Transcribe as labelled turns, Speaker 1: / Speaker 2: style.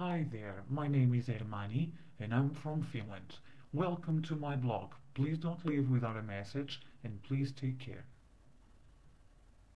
Speaker 1: Hi there, my name is Ermani and I'm from Finland. Welcome to my blog. Please don't leave without a message and please take care.